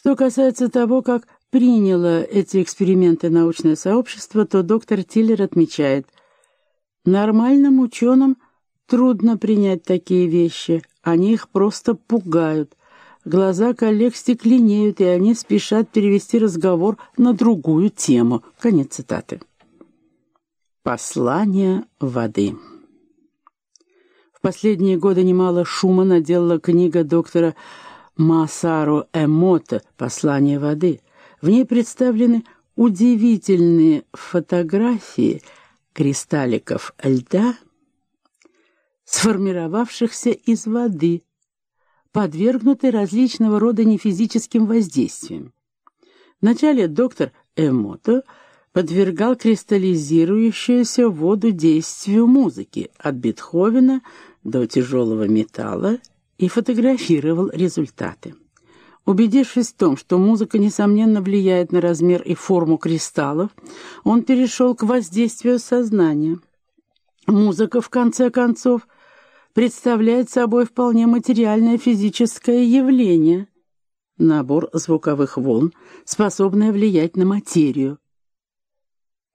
Что касается того, как приняло эти эксперименты научное сообщество, то доктор Тиллер отмечает, нормальным ученым трудно принять такие вещи, они их просто пугают. Глаза коллег стекленеют, и они спешат перевести разговор на другую тему. Конец цитаты. Послание воды. В последние годы немало шума наделала книга доктора Масару Эмота «Послание воды». В ней представлены удивительные фотографии кристалликов льда, сформировавшихся из воды, подвергнуты различного рода нефизическим воздействиям. Вначале доктор Эмото подвергал кристаллизирующуюся воду действию музыки от Бетховена до тяжелого металла и фотографировал результаты. Убедившись в том, что музыка, несомненно, влияет на размер и форму кристаллов, он перешел к воздействию сознания. Музыка, в конце концов, представляет собой вполне материальное физическое явление, набор звуковых волн, способное влиять на материю.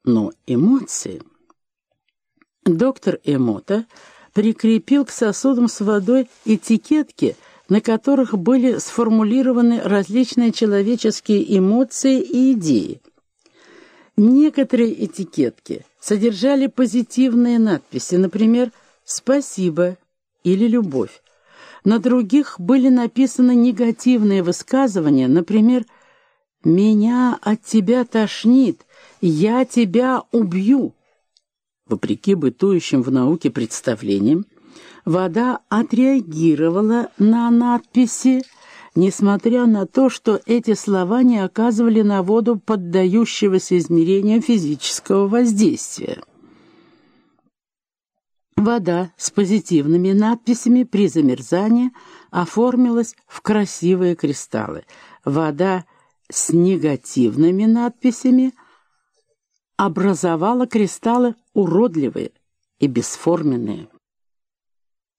Но эмоции... Доктор Эмота прикрепил к сосудам с водой этикетки, на которых были сформулированы различные человеческие эмоции и идеи. Некоторые этикетки содержали позитивные надписи, например, «Спасибо» или «Любовь». На других были написаны негативные высказывания, например, «Меня от тебя тошнит», «Я тебя убью». Вопреки бытующим в науке представлениям, вода отреагировала на надписи, несмотря на то, что эти слова не оказывали на воду поддающегося измерению физического воздействия. Вода с позитивными надписями при замерзании оформилась в красивые кристаллы. Вода с негативными надписями образовала кристаллы уродливые и бесформенные.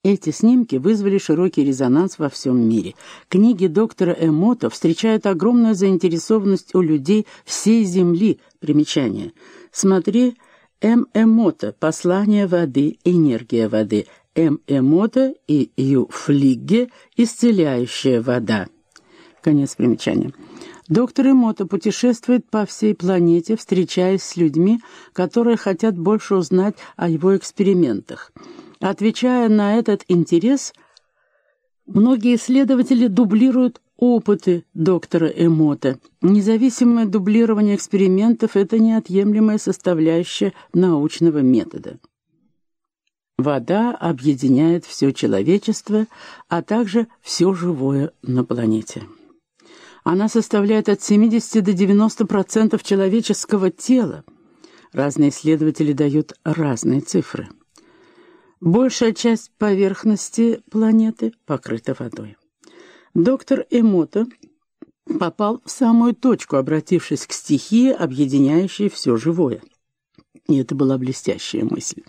Эти снимки вызвали широкий резонанс во всем мире. Книги доктора Эмота встречают огромную заинтересованность у людей всей Земли. Примечание. Смотри М. Эмота «Послание воды. Энергия воды». М. Эмота и Ю. Флигге «Исцеляющая вода». Конец примечания. Доктор Эмото путешествует по всей планете, встречаясь с людьми, которые хотят больше узнать о его экспериментах. Отвечая на этот интерес, многие исследователи дублируют опыты доктора Эмота. Независимое дублирование экспериментов – это неотъемлемая составляющая научного метода. Вода объединяет все человечество, а также все живое на планете. Она составляет от 70 до 90% человеческого тела. Разные исследователи дают разные цифры. Большая часть поверхности планеты покрыта водой. Доктор Эмото попал в самую точку, обратившись к стихии, объединяющей все живое. И это была блестящая мысль.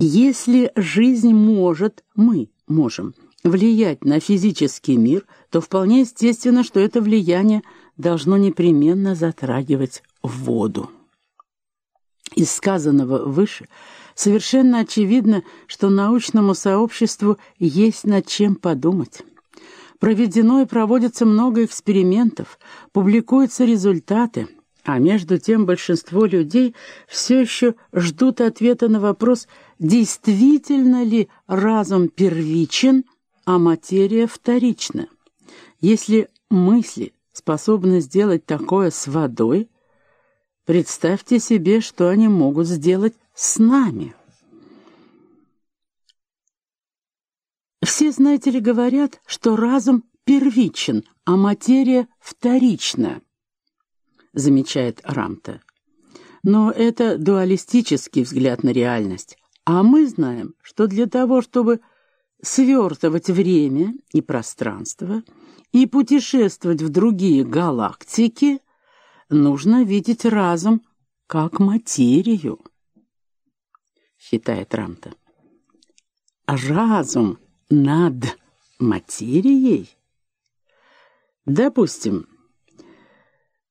Если жизнь может, мы можем – влиять на физический мир, то вполне естественно, что это влияние должно непременно затрагивать воду. Из сказанного выше совершенно очевидно, что научному сообществу есть над чем подумать. Проведено и проводится много экспериментов, публикуются результаты, а между тем большинство людей все еще ждут ответа на вопрос, действительно ли разум первичен – а материя вторична. Если мысли способны сделать такое с водой, представьте себе, что они могут сделать с нами. Все, знаете ли, говорят, что разум первичен, а материя вторична, замечает Рамта. Но это дуалистический взгляд на реальность. А мы знаем, что для того, чтобы свертывать время и пространство и путешествовать в другие галактики, нужно видеть разум как материю, считает Рамта. Разум над материей? Допустим,